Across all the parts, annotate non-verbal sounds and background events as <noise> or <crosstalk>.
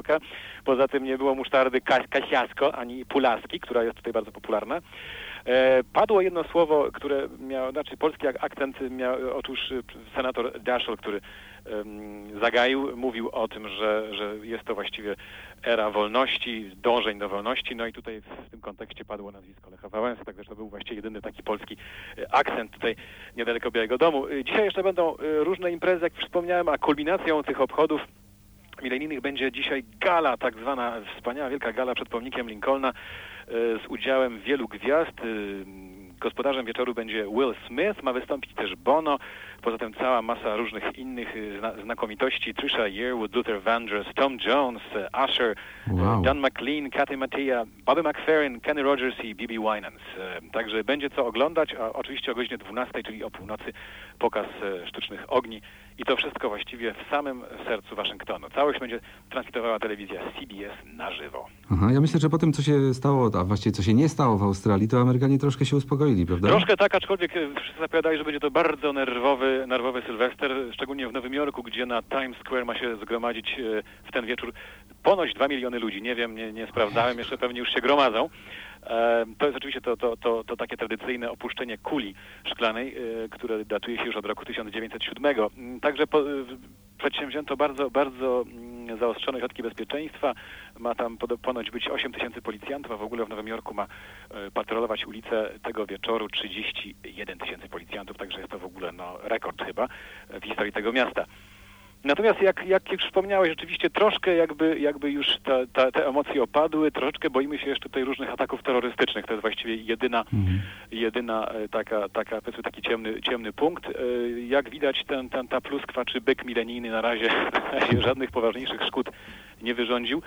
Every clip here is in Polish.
Oka. Poza tym nie było musztardy Kas Kasiasko ani Pulaski, która jest tutaj bardzo popularna. E, padło jedno słowo, które miało, znaczy polski ak- akcent miał, otóż y, senator Daschel, który em, zagaił, mówił o tym, że, że jest to właściwie era wolności, dążeń do wolności, no i tutaj w tym kontekście padło nazwisko Lecha Wałęsy, także to był właściwie jedyny taki polski e, akcent tutaj niedaleko Białego Domu. E, Dzisiaj jeszcze będą e, różne imprezy, jak wspomniałem, a kulminacją tych obchodów milenijnych będzie dzisiaj gala, tak zwana wspaniała wielka gala przed pomnikiem Lincolna e, z udziałem wielu gwiazd. E, Gospodarzem wieczoru będzie Will Smith, ma wystąpić też Bono, poza tym cała masa różnych innych e, zna znakomitości, Trisha Yearwood, Luther Vandross, Tom Jones, e, Usher, e, Wow. John McLean, Kathy Mattea, Bobby McFerrin, Kenny Rogers i Bibi Winans. Także będzie co oglądać, a oczywiście o godzinie 12, czyli o północy, pokaz sztucznych ogni i to wszystko właściwie w samym sercu Waszyngtonu. Całość będzie transmitowała telewizja CBS na żywo. Aha, ja myślę, że po tym, co się stało, a właściwie co się nie stało w Australii, to Amerykanie troszkę się uspokoili, prawda? Troszkę tak, aczkolwiek wszyscy zapowiadali, że będzie to bardzo nerwowy, nerwowy Sylwester, szczególnie w Nowym Jorku, gdzie na Times Square ma się zgromadzić e, w ten wieczór ponoć 2 miliony ludzi. Nie wiem, nie, nie sprawdzałem, jeszcze pewnie już się gromadzą. E, To jest oczywiście to, to, to, to takie tradycyjne opuszczenie kuli szklanej, e, które datuje się już od roku 1907. Mm, Także po, przedsięwzięto bardzo, bardzo mm, zaostrzone środki bezpieczeństwa. Ma tam ponoć być 8 tysięcy policjantów, a w ogóle w Nowym Jorku ma e, patrolować ulice tego wieczoru 31 tysięcy policjantów, także jest to w ogóle no, rekord chyba w historii tego miasta. Natomiast jak, jak już wspomniałeś, rzeczywiście troszkę jakby, jakby już ta, ta, te emocje opadły, troszeczkę boimy się jeszcze tutaj różnych ataków terrorystycznych. To jest właściwie jedyna, Mhm. jedyna e, taka, taka powiedzmy taki ciemny, ciemny punkt. E, Jak widać ten, ten, ta pluskwa czy byk milenijny na razie, <laughs> na razie żadnych poważniejszych szkód nie wyrządził,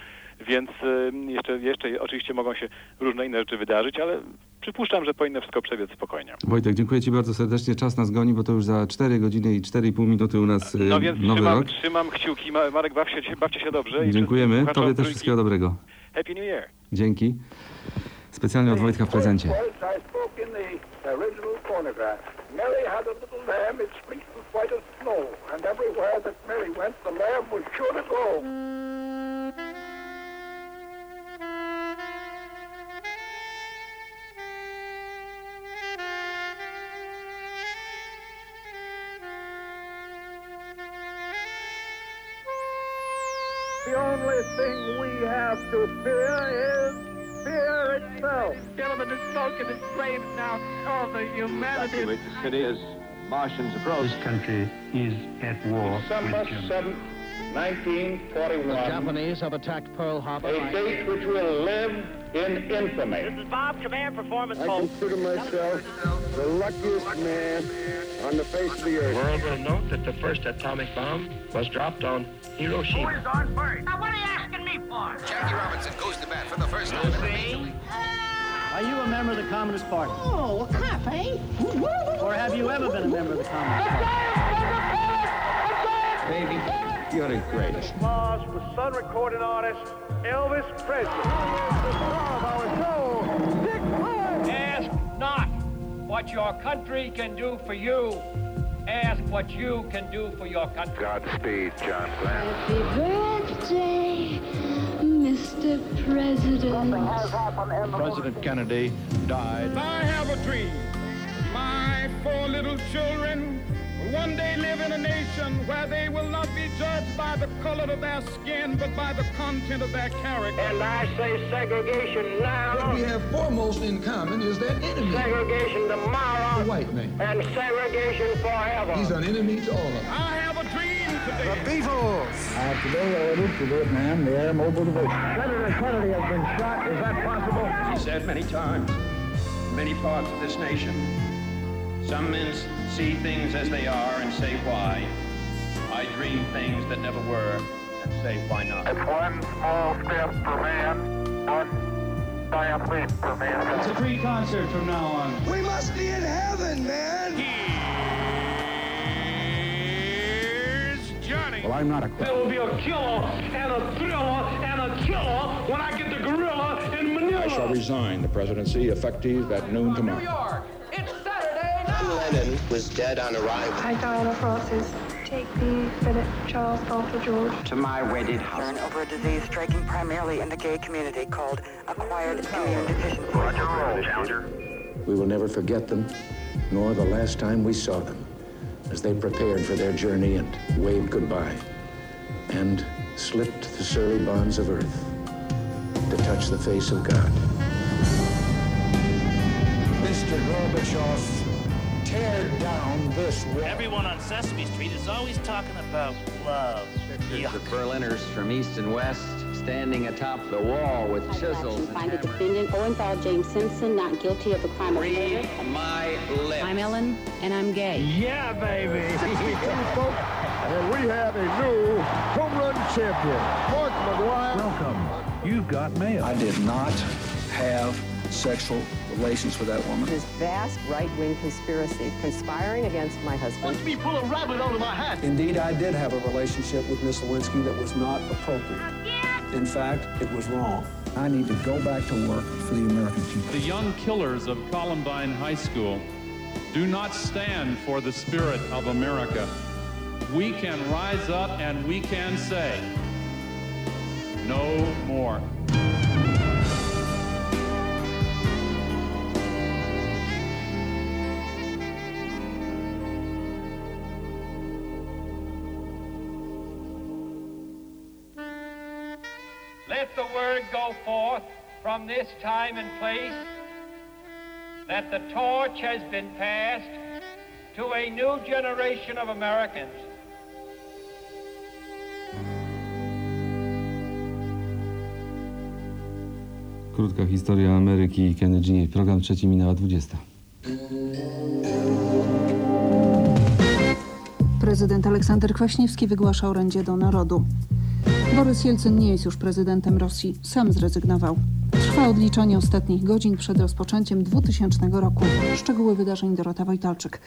więc e, jeszcze, jeszcze oczywiście mogą się różne inne rzeczy wydarzyć, ale przypuszczam, że powinno wszystko przebiec spokojnie. Wojtek, dziękuję Ci bardzo serdecznie. Czas nas goni, bo to już za 4 godziny i 4,5 minuty u nas y, No więc nowy trzymam, rok. trzymam kciuki. Ma- Marek, baw się, bawcie się dobrze. i Dziękujemy. Tobie też wszystkiego dobrego. Happy New Year! Dzięki. Specjalnie od Wojtka w prezencie. Mary had a little lamb, its fleece was white as snow, and everywhere that Mary went, the lamb was sure to go. The only thing we have to fear is fear itself. Gentlemen, the smoke and the flames now of the humanity. Evacuate the city as Martians approach. This country is at war December with Germany. 7th, 1941. Japanese have attacked Pearl Harbor. A date which will live in infamy. This is Bob, Command Performance I consider myself the luckiest man on the face of the earth. The world will note that the first atomic bomb was dropped on Hiroshima. on first? Now, what are you asking me for? Jackie Robinson goes to bat for the first time in the. Are you a member of the Communist Party? Oh, half, Or have you ever been a member of the Communist Party? Baby, you're the greatest. Mars with Sun recording artist Elvis Presley. Of our show, Dick Clark. Ask not what your country can do for you. Ask what you can do for your country. Godspeed, John Glenn. Happy birthday, Mr. President. President Kennedy died. I have a dream. My four little children will one day live in a nation where they will not be judged by the color of their skin, but by the content of their character. And I say segregation now. What we have foremost in common is that enemy, Segregation tomorrow. the white man. And segregation forever. He's an enemy to all of us. I have a dream today. The people. Today ordered to Vietnam, the air mobile division. Senator Kennedy has been shot. Is that possible? He said many times, many parts of this nation, some men see things as they are and say why. I dream things that never were and say why not. It's one small step for man, one giant leap for mankind. It's a free concert from now on. We must be in heaven, man. Here's Johnny. Well, I'm not a There will be a killer and a thriller and a killer when I get the gorilla in Manila. I shall resign the presidency effective at noon tomorrow. York, it's Saturday night. Lennon was dead on arrival. Hi, Diana Francis. take the Philip Charles Arthur George to my wedded husband over a disease striking primarily in the gay community called acquired immune deficiency. Roger, roll, Challenger. We will never forget them, nor the last time we saw them, as they prepared for their journey and waved goodbye, and slipped the surly bonds of earth to touch the face of God. Mr. Gorbachev, tear down this wall. Everyone on Sesame Street is always talking about love. Pictures of Berliners from east and west standing atop the wall with chisels. Find the defendant, Owenthal James Simpson, not guilty of the crime of Read murder. my lips. I'm Ellen, and I'm gay. Yeah, baby. <laughs> and we have a new home run champion, Mark McGuire. Welcome. You've got mail. I did not have sexual relations with that woman. This vast right-wing conspiracy conspiring against my husband. Watch me pull a rabbit out of my hat. Indeed, I did have a relationship with Miss Lewinsky that was not appropriate. In fact, it was wrong. I need to go back to work for the American people. The young killers of Columbine High School do not stand for the spirit of America. We can rise up and we can say, no more. From this time and place that the torch has been passed to a new generation of Americans. Krótka historia Ameryki i Kennedy. Program trzeci minęła 20. Prezydent Aleksander Kwaśniewski wygłasza orędzie do narodu. Borys Jelcyn nie jest już prezydentem Rosji, sam zrezygnował. Trwa odliczanie ostatnich godzin przed rozpoczęciem 2000 roku. Szczegóły wydarzeń Dorota Wojtalczyk.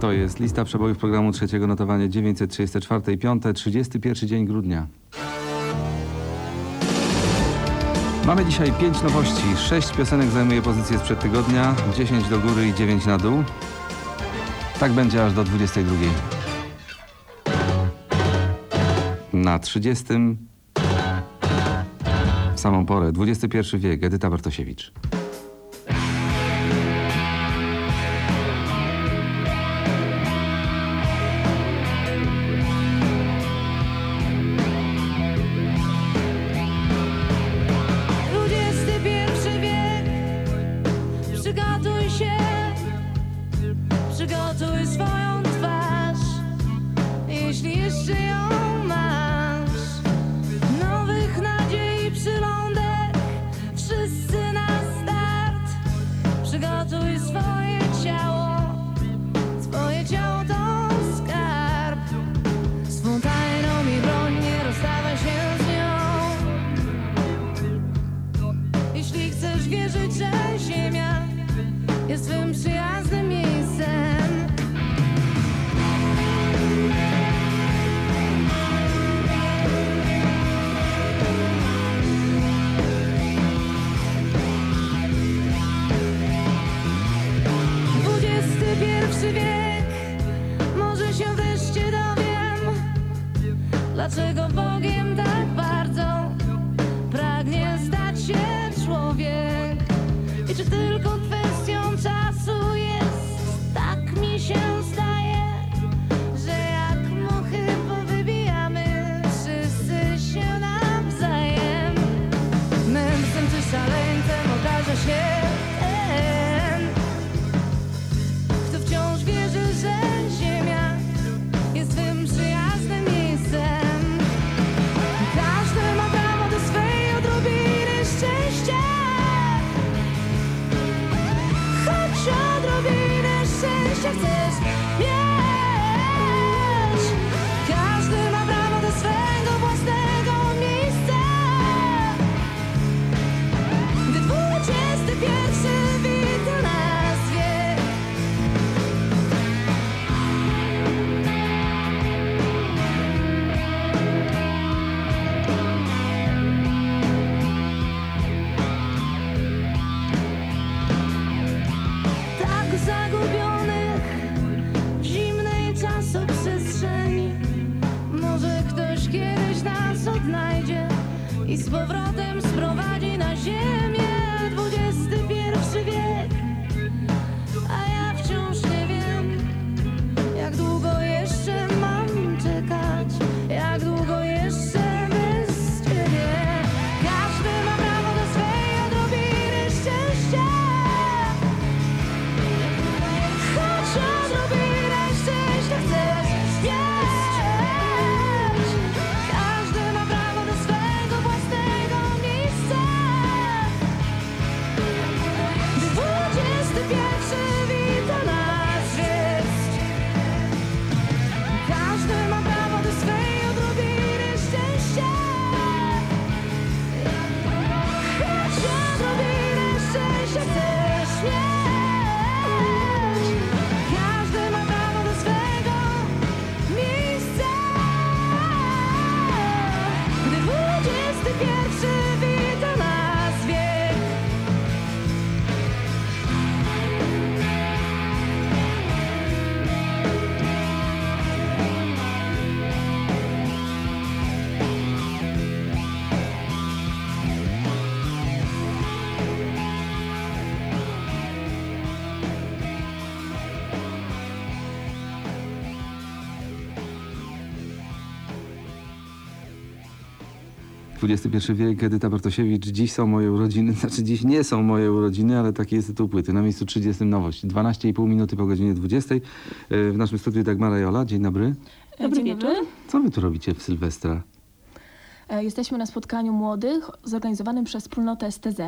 To jest lista przebojów programu trzeciego notowania 934 5, 31 dzień grudnia. Mamy dzisiaj 5 nowości. 6 piosenek zajmuje pozycję sprzed tygodnia, 10 do góry i 9 na dół. Tak będzie aż do 22. Na 30 w samą porę, XXI wiek, Edyta Bartosiewicz. Powrotem XXI wiek, Edyta Bartosiewicz. Dziś są moje urodziny, <laughs> znaczy dziś nie są moje urodziny, ale taki jest tytuł płyty. Na miejscu 30 nowość. 12,5 minuty po godzinie 20. E, W naszym studiu Dagmara Jola. Dzień dobry. Dobry Dzień wieczór. dobry. Co wy tu robicie w Sylwestra? E, Jesteśmy na spotkaniu młodych zorganizowanym przez wspólnotę STZ.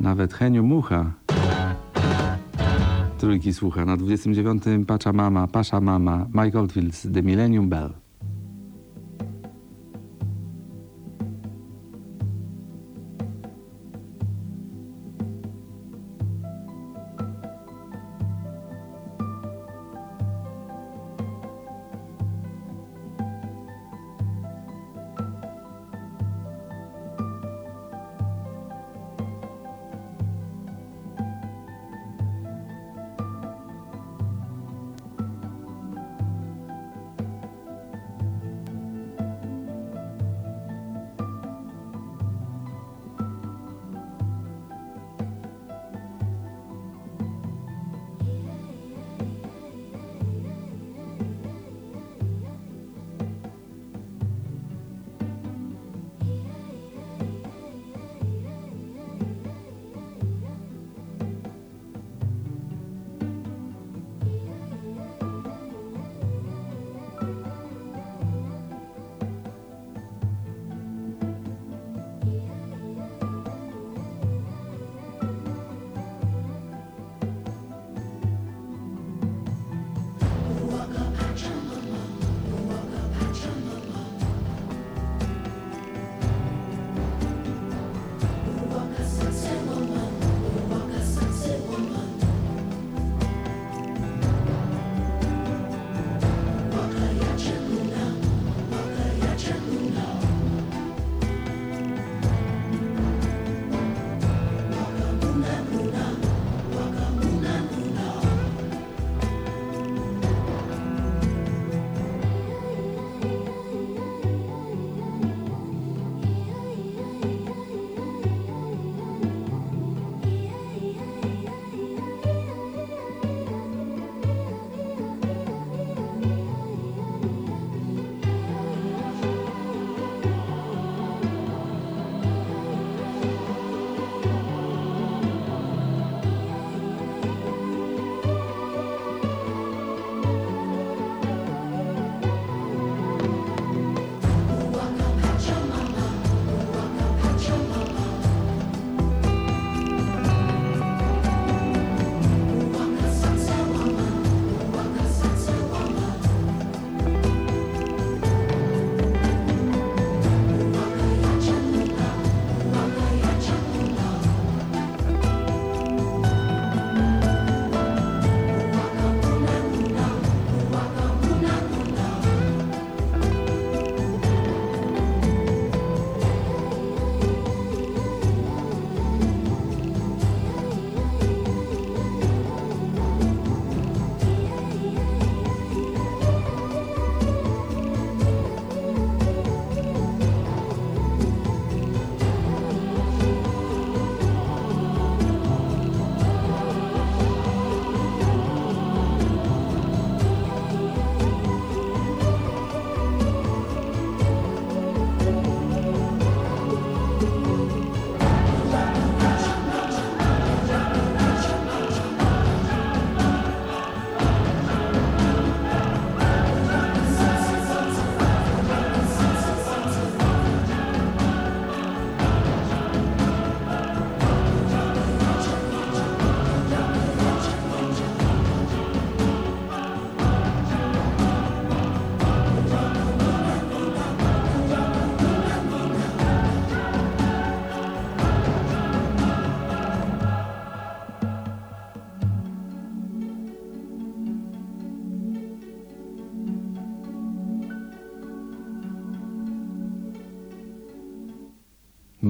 Nawet Heniu Mucha. Trójki słucha. Na 29 Pacza Mama, Pasza Mama, Mike Oldfields, The Millennium Bell.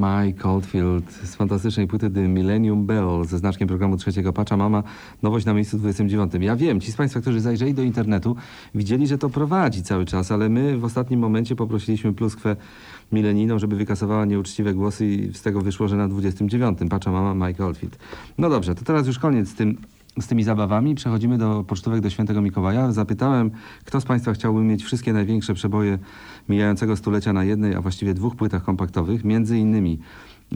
Mike Oldfield z fantastycznej płyty The Millennium Bell ze znaczkiem programu trzeciego Pacza Mama. Nowość na miejscu 29. Ja wiem, ci z Państwa, którzy zajrzeli do internetu, widzieli, że to prowadzi cały czas, ale my w ostatnim momencie poprosiliśmy pluskwę milenijną, żeby wykasowała nieuczciwe głosy i z tego wyszło, że na 29. Pacza Mama Mike Oldfield. No dobrze, to teraz już koniec z tym z tymi zabawami przechodzimy do pocztówek do świętego Mikołaja. Zapytałem, kto z Państwa chciałby mieć wszystkie największe przeboje mijającego stulecia na jednej, a właściwie dwóch płytach kompaktowych, między innymi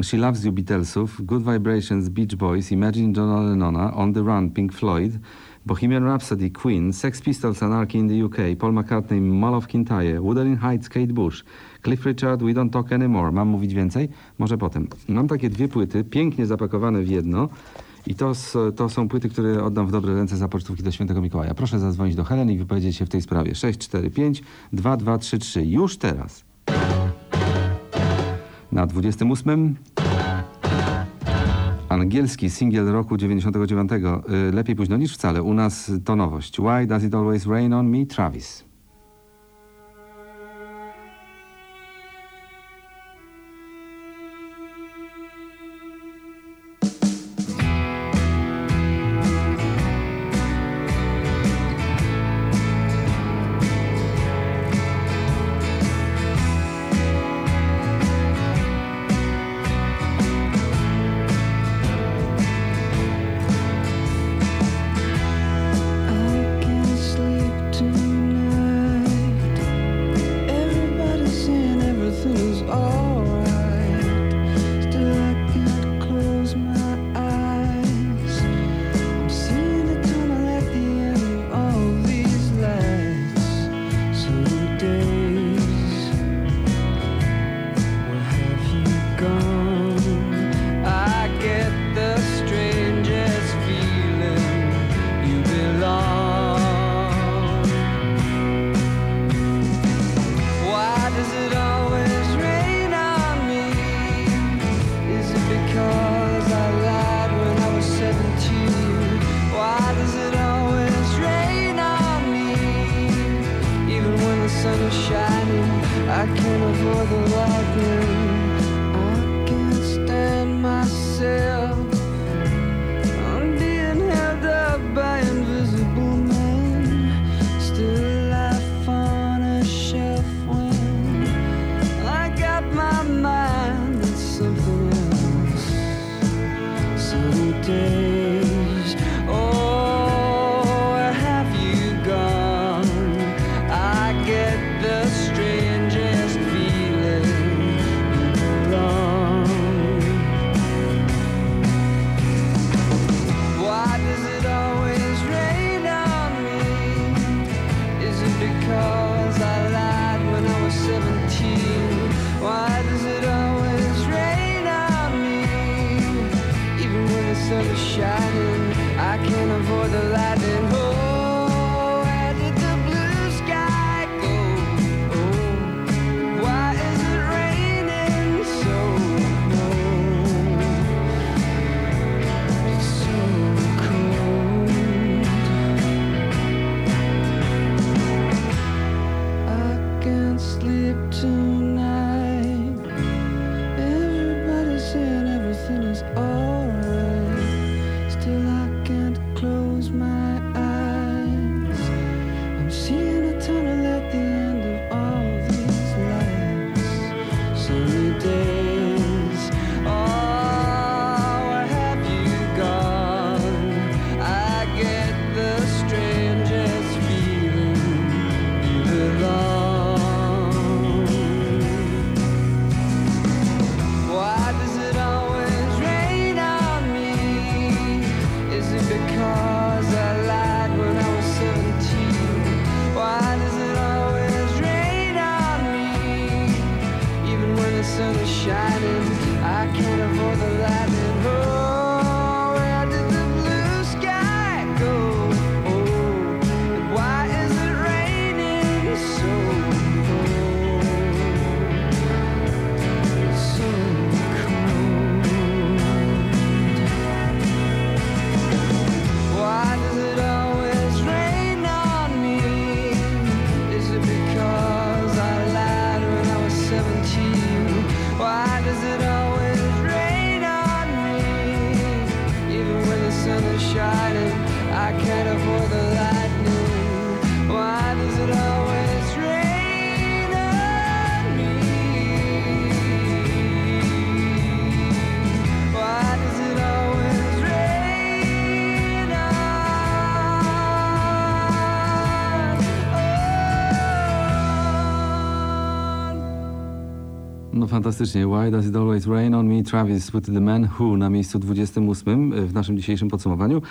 She Loves You Beatlesów, Good Vibrations Beach Boys, Imagine Johna Lennona, On the Run Pink Floyd, Bohemian Rhapsody Queen, Sex Pistols Anarchy in the UK, Paul McCartney Mall of Kintyre, Wuthering Heights Kate Bush, Cliff Richard We Don't Talk Anymore. Mam mówić więcej? Może potem. Mam takie dwie płyty, pięknie zapakowane w jedno. I to, to są płyty, które oddam w dobre ręce za pocztówki do świętego Mikołaja. Proszę zadzwonić do Helen i wypowiedzieć się w tej sprawie. 645 2233. Już teraz. Na 28. Angielski singiel roku 99. Y, Lepiej późno niż wcale. U nas to nowość. Why does it always rain on me? Travis. Sun is shining, I can't avoid the lightning. I can't stand myself. Fantastycznie. Why does it always rain on me? Travis with the Man Who na miejscu 28 w naszym dzisiejszym podsumowaniu.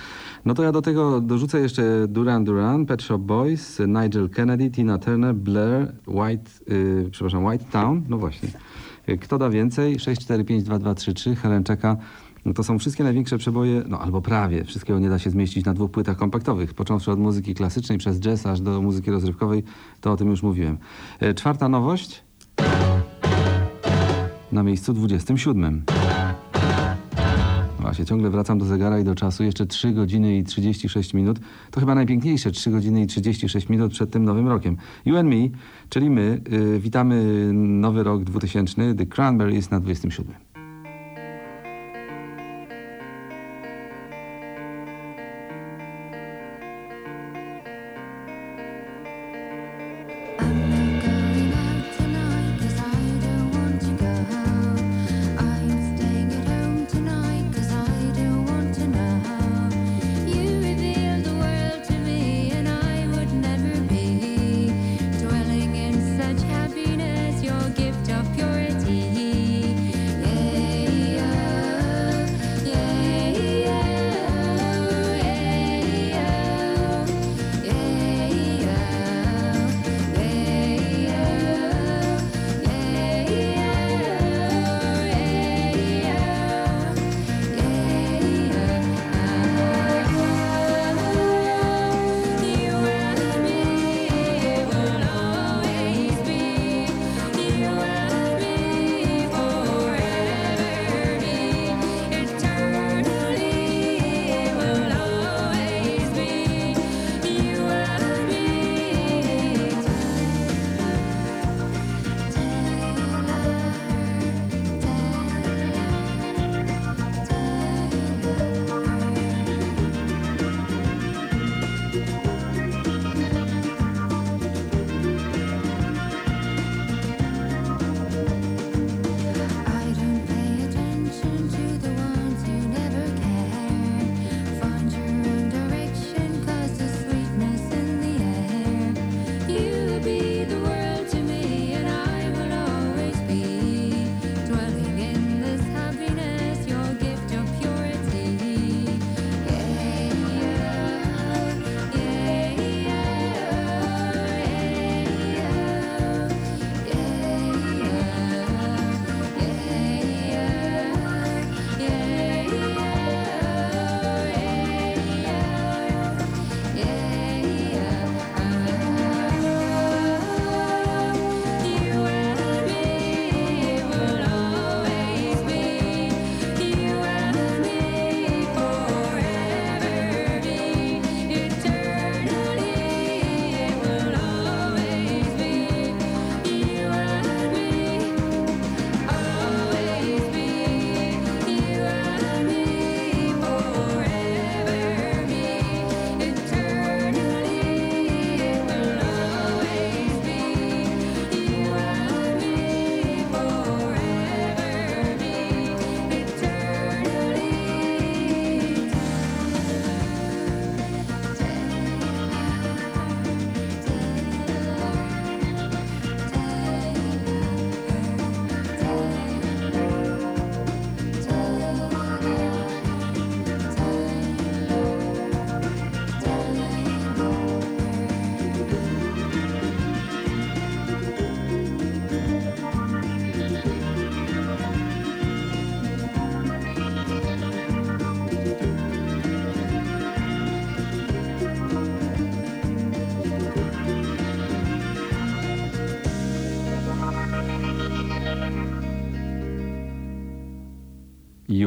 No to ja do tego dorzucę jeszcze Duran Duran, Pet Shop Boys, Nigel Kennedy, Tina Turner, Blair, White, yy, przepraszam, White Town. No właśnie. Y, Kto da więcej? 6452233, Helenczeka. No to są wszystkie największe przeboje, no albo prawie. Wszystkiego nie da się zmieścić na dwóch płytach kompaktowych. Począwszy od muzyki klasycznej przez jazz aż do muzyki rozrywkowej, to o tym już mówiłem. Czwarta nowość na miejscu 27. Właśnie, ciągle wracam do zegara i do czasu. Jeszcze 3 godziny i 36 minut. To chyba najpiękniejsze 3 godziny i 36 minut przed tym nowym rokiem. You and Me, czyli my, y, witamy nowy rok 2000. The Cranberries na 27.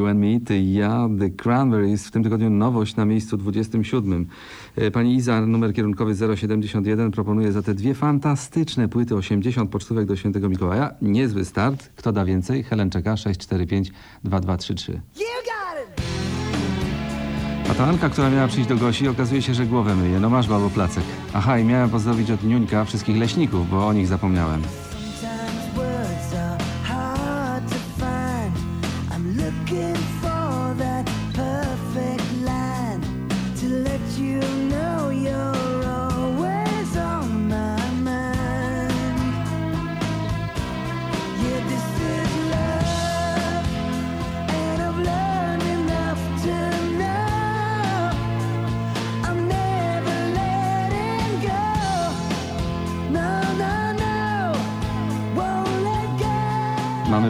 You and Me, Ty i ja, The Cranberries, w tym tygodniu nowość na miejscu 27. E, pani Iza, numer kierunkowy 071, proponuje za te dwie fantastyczne płyty 80 pocztówek do Świętego Mikołaja. Niezły start. Kto da więcej? Helen czeka 645 2233. A ta Anka, która miała przyjść do Gosi, okazuje się, że głowę myje. No masz, babo, placek. Aha, i miałem pozdrowić od Niuńka wszystkich leśników, bo o nich zapomniałem.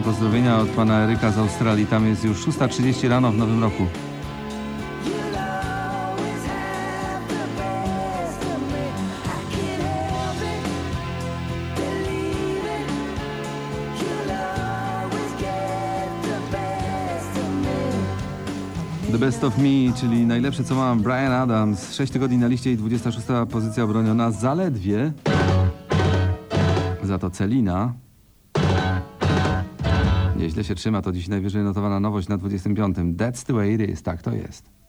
pozdrowienia od pana Eryka z Australii. Tam jest już 6.30 rano w nowym roku. The Best of Me, czyli najlepsze co mam, Brian Adams. 6 tygodni na liście i 26 pozycja obroniona zaledwie. Za to Celina jeśli się trzyma, to dziś najwyżej notowana nowość na 25. That's the way it is, tak to jest.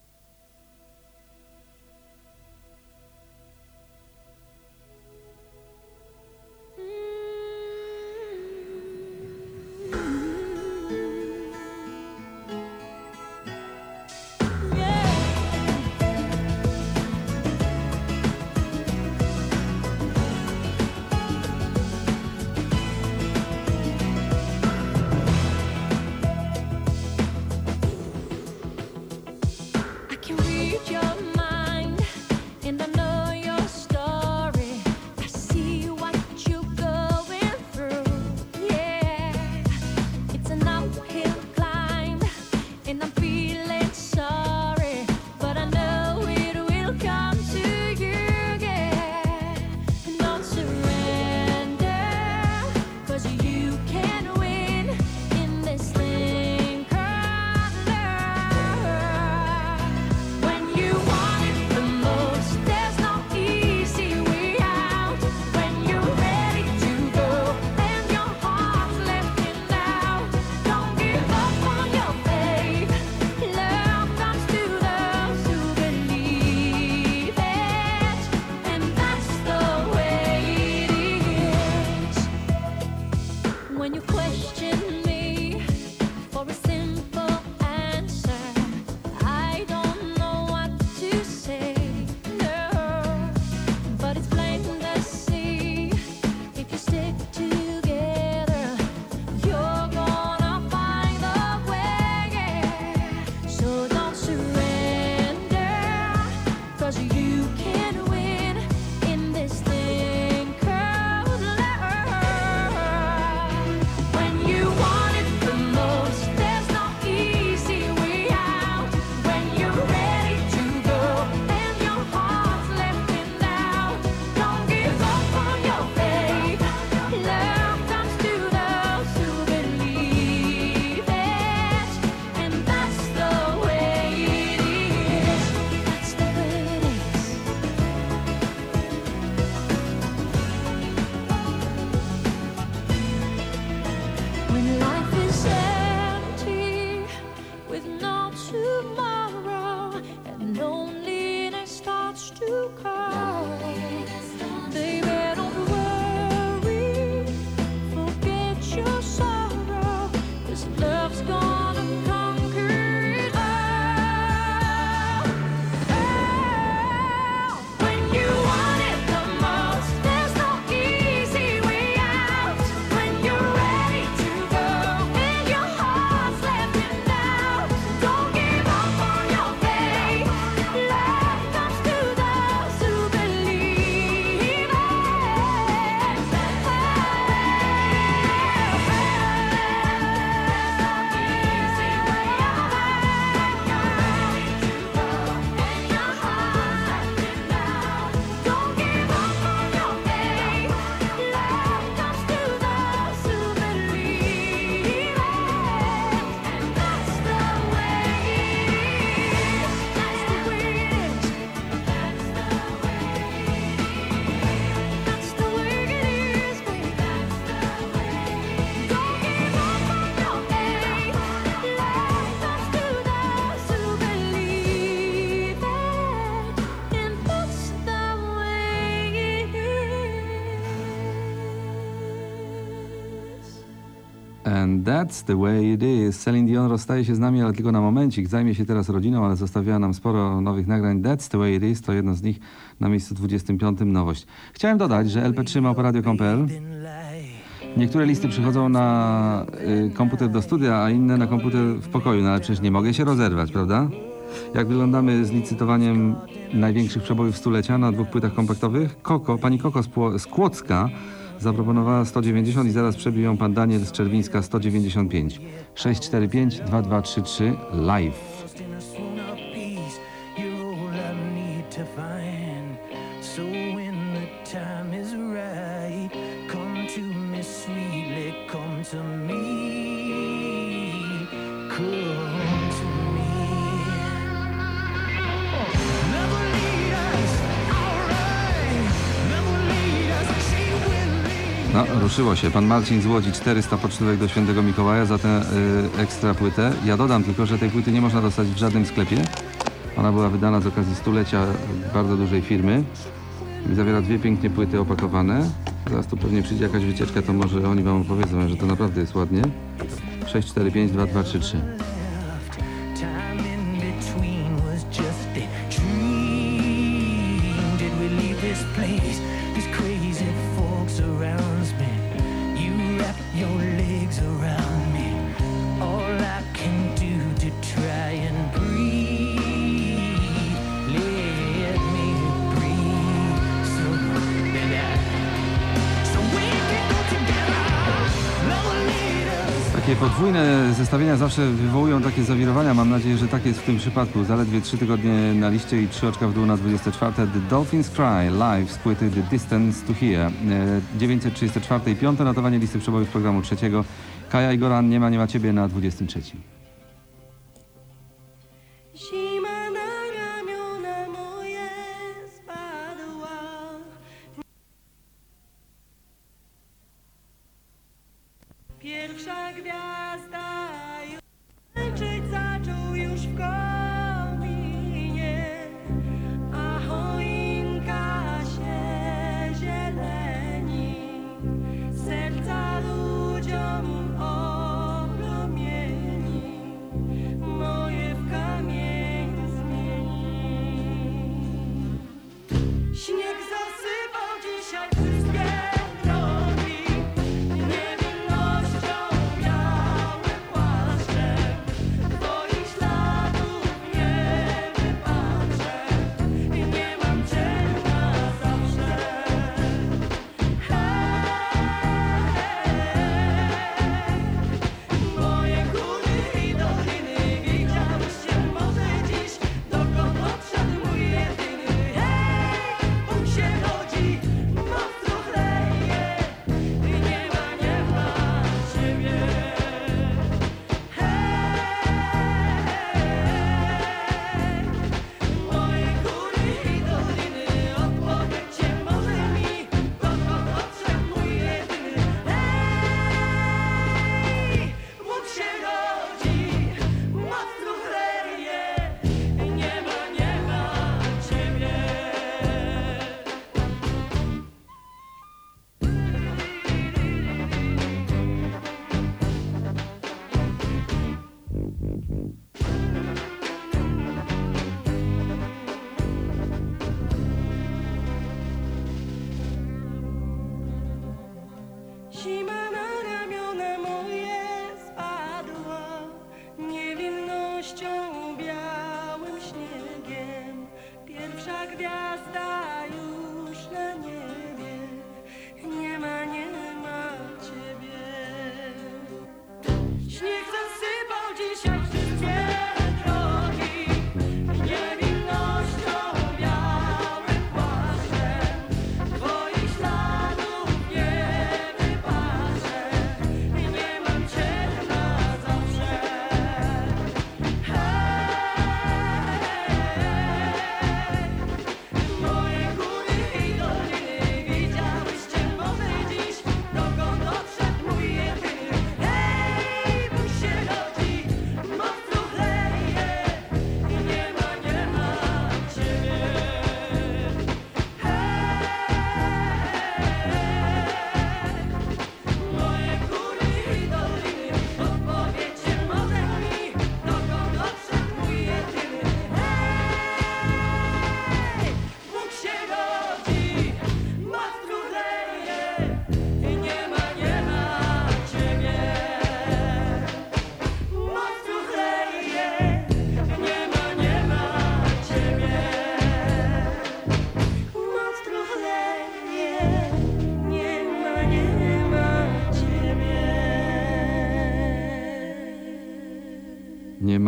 That's the way it is. Celine Dion rozstaje się z nami, ale tylko na momencik. Zajmie się teraz rodziną, ale zostawiła nam sporo nowych nagrań. That's the way it is to jedno z nich na miejscu 25 nowość. Chciałem dodać, że LP3 małporadio.pl Niektóre listy przychodzą na y, komputer do studia, a inne na komputer w pokoju, no ale przecież nie mogę się rozerwać, prawda? Jak wyglądamy z licytowaniem największych przebojów stulecia na dwóch płytach kompaktowych? Koko, pani Koko z, Pło- z Kłodzka zaproponowała 190 i zaraz przebiją pan Daniel z Czerwińska 195. 645 2233 live. Ruszyło się. Pan Marcin z Łodzi 400 pocztówek do Świętego Mikołaja za tę y, ekstra płytę. Ja dodam tylko, że tej płyty nie można dostać w żadnym sklepie. Ona była wydana z okazji stulecia bardzo dużej firmy. Zawiera dwie pięknie płyty opakowane. Zaraz tu pewnie przyjdzie jakaś wycieczka, to może oni wam opowiedzą, że to naprawdę jest ładnie. 645 2233. Takie podwójne zestawienia zawsze wywołują takie zawirowania. Mam nadzieję, że tak jest w tym przypadku. Zaledwie trzy tygodnie na liście i trzy oczka w dół na 24. The Dolphins Cry live z płyty The Distance to Here. E, 934 i piąte notowanie listy przebojów programu trzeciego. Kaja i Goran, nie ma, nie ma ciebie na 23. Zima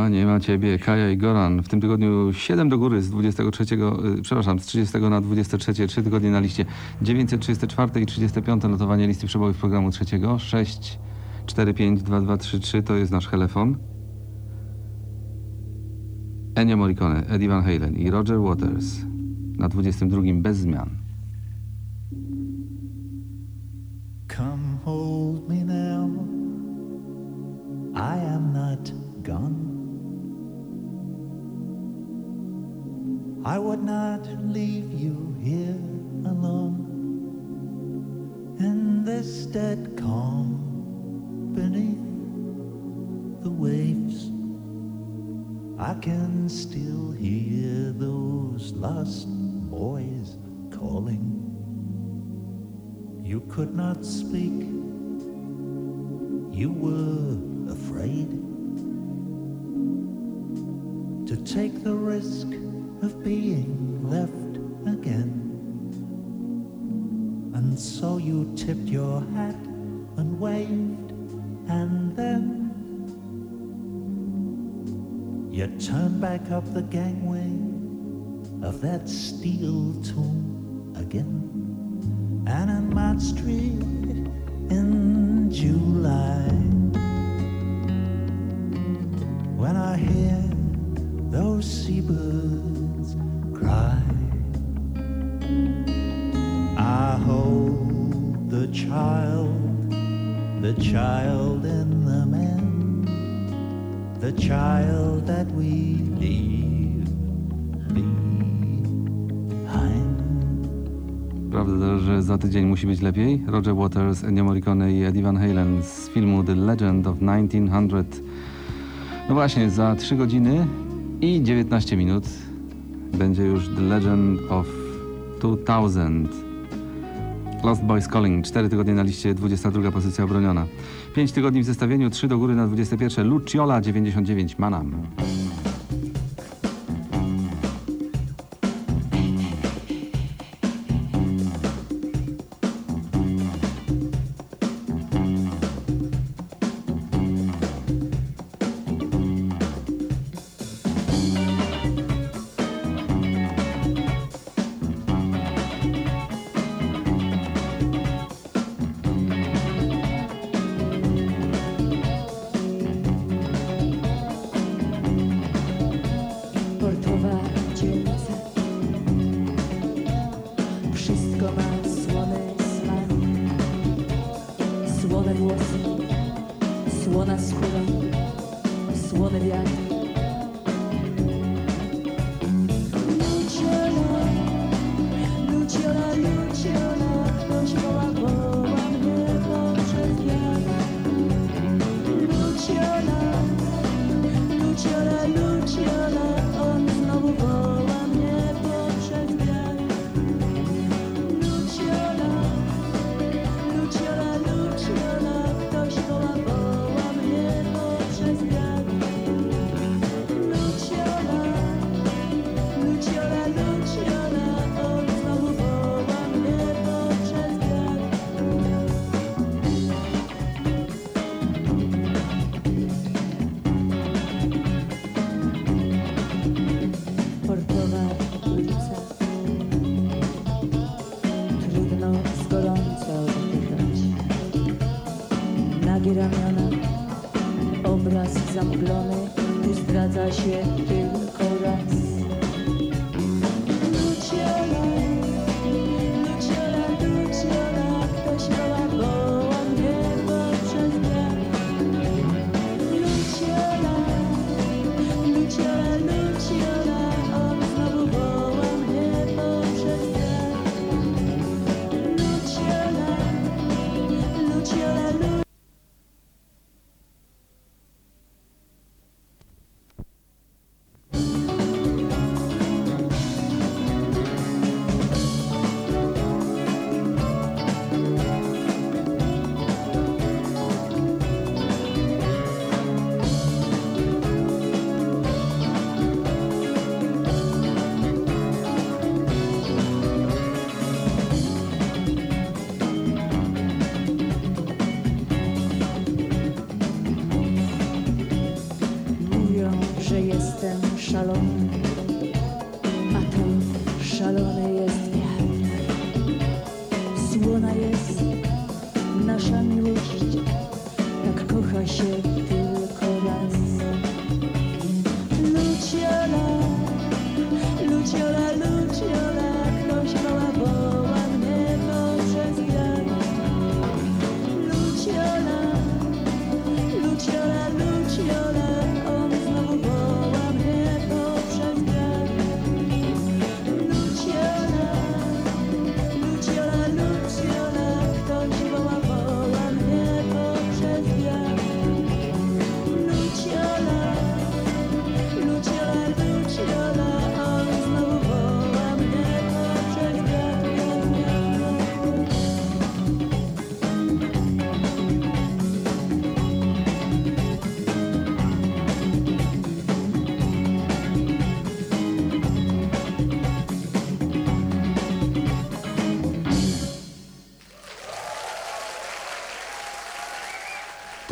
nie ma ciebie, Kaja i Goran. W tym tygodniu 7 do góry z 23, y, przepraszam, z 30 na 23, 3 tygodnie na liście 934 i 35 notowanie listy przeboju programu trzeciego. 6, 4, 5, 2, 2, 3, 3 to jest nasz telefon. Ennio Morricone, Eddie Van Halen i Roger Waters na 22 bez zmian. Come hold me now. I am not gone. I would not leave you here alone in this dead calm beneath the waves. I can still hear those lost boys calling. You could not speak. You were afraid to take the risk of being left again. And so you tipped your hat and waved, and then you turned back up the gangway of that steel tomb again. And in Mott Street in July, when I hear those seabirds the child in the man, the child that we leave behind. Prawda, że za tydzień musi być lepiej? Roger Waters, Ennio Morricone i Eddie Van Halen z filmu The Legend of 1900. No właśnie, za 3 godziny i 19 minut będzie już The Legend of 2000. Lost Boys Calling, 4 tygodnie na liście, 22 pozycja obroniona. 5 tygodni w zestawieniu, 3 do góry na 21. Luciola 99, Manam. Luciola Luciola, Luciola,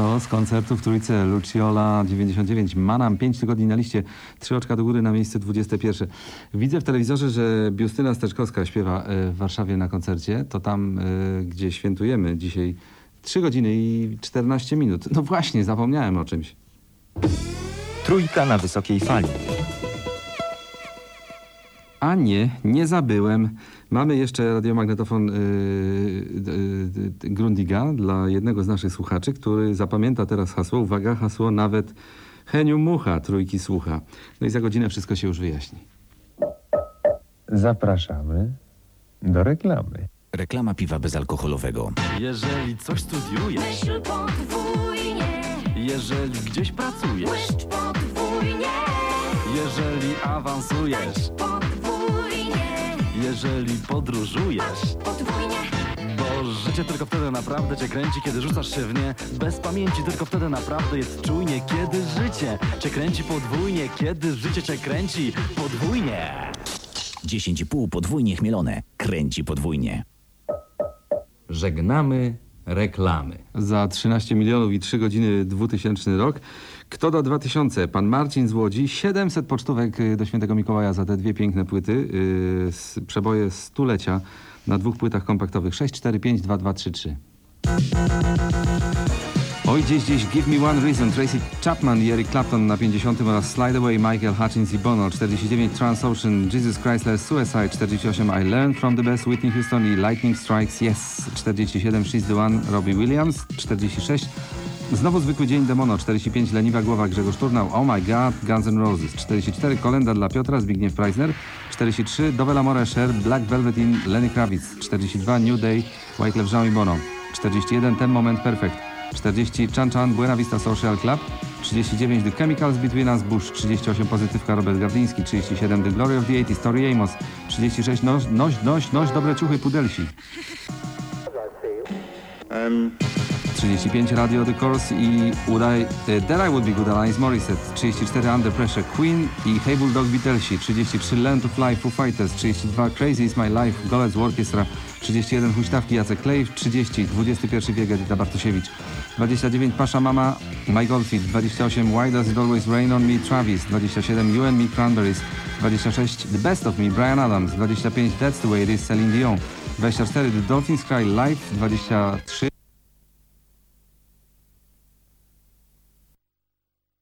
To z koncertu w Trójce Luciola 99. Ma nam 5 tygodni na liście, trzy oczka do góry na miejsce 21. Widzę w telewizorze, że Biustyna Steczkowska śpiewa e, w Warszawie na koncercie. To tam, e, gdzie świętujemy dzisiaj 3 godziny i 14 minut. No właśnie, zapomniałem o czymś. Trójka na wysokiej fali. A nie, nie zabyłem. Mamy jeszcze radiomagnetofon yy, yy, Grundiga dla jednego z naszych słuchaczy, który zapamięta teraz hasło. Uwaga, hasło nawet Heniu Mucha trójki słucha. No i za godzinę wszystko się już wyjaśni. Zapraszamy do reklamy. Reklama piwa bezalkoholowego. Jeżeli coś studiujesz, Myśl podwójnie, jeżeli gdzieś pracujesz, myśl podwójnie, jeżeli awansujesz, podwójnie, jeżeli podróżujesz, podwójnie. bo życie tylko wtedy naprawdę cię kręci, kiedy rzucasz się w nie. Bez pamięci tylko wtedy naprawdę jest czujnie, kiedy życie cię kręci podwójnie, kiedy życie cię kręci podwójnie. 10,5 podwójnie chmielone. Kręci podwójnie. Żegnamy reklamy. Za 13 milionów i 3 godziny 2000 rok. Kto da 2000? Pan Marcin z Łodzi. 700 pocztówek y, do świętego Mikołaja za te dwie piękne płyty. Yy, przeboje stulecia na dwóch płytach kompaktowych. 6, 4, 5, 2, 2, 3, 3. Oj, gdzieś, gdzieś, Give Me One Reason, Tracy Chapman i Eric Clapton na 50 oraz Slide Away, Michael Hutchins i Bono, 49 Transocean, Jesus Chrysler Suicide, 48 I Learned From The Best, Whitney Houston i Lightning Strikes Yes, 47 She's The One, Robbie Williams, 46 Znowu zwykły dzień Demono, 45 Leniwa Głowa, Grzegorz Turnał, Oh My God, Guns N' Roses, 44 Kolenda dla Piotra, Zbigniew Preisner, 43 Dowela More Sher, Black Velvet in Lenny Kravitz, 42 New Day, Wyclef Jean i Bono, 41 Ten Moment Perfect, 40 Chan Chan Buena Vista Social Club, 39 The Chemicals Between Us Bush, 38 Pozytywka Robert Gardyński, 37 The Glory of the 80 Story Amos, 36 Noś, noś, noś, noś, dobre ciuchy Pudelsi. 35 Radio The Course i Udaj, e, That I Would Be Good Alanis Morissette, 34 Under Pressure Queen i Hey Bulldog Beatlesi, 33 Learn to Fly Foo Fighters, 32 Crazy Is My Life Golec Orchestra, 31 Huśtawki Jacek Klej, 30 21 wiek Edyta Bartosiewicz, 29 Pasza Mama Mike Oldfield, 28 Why Does It Always Rain On Me Travis, 27 You and Me Cranberries, 26 The Best of Me Brian Adams, 25 That's the Way It Is Celine Dion, 24 The Dolphins Cry Live, 23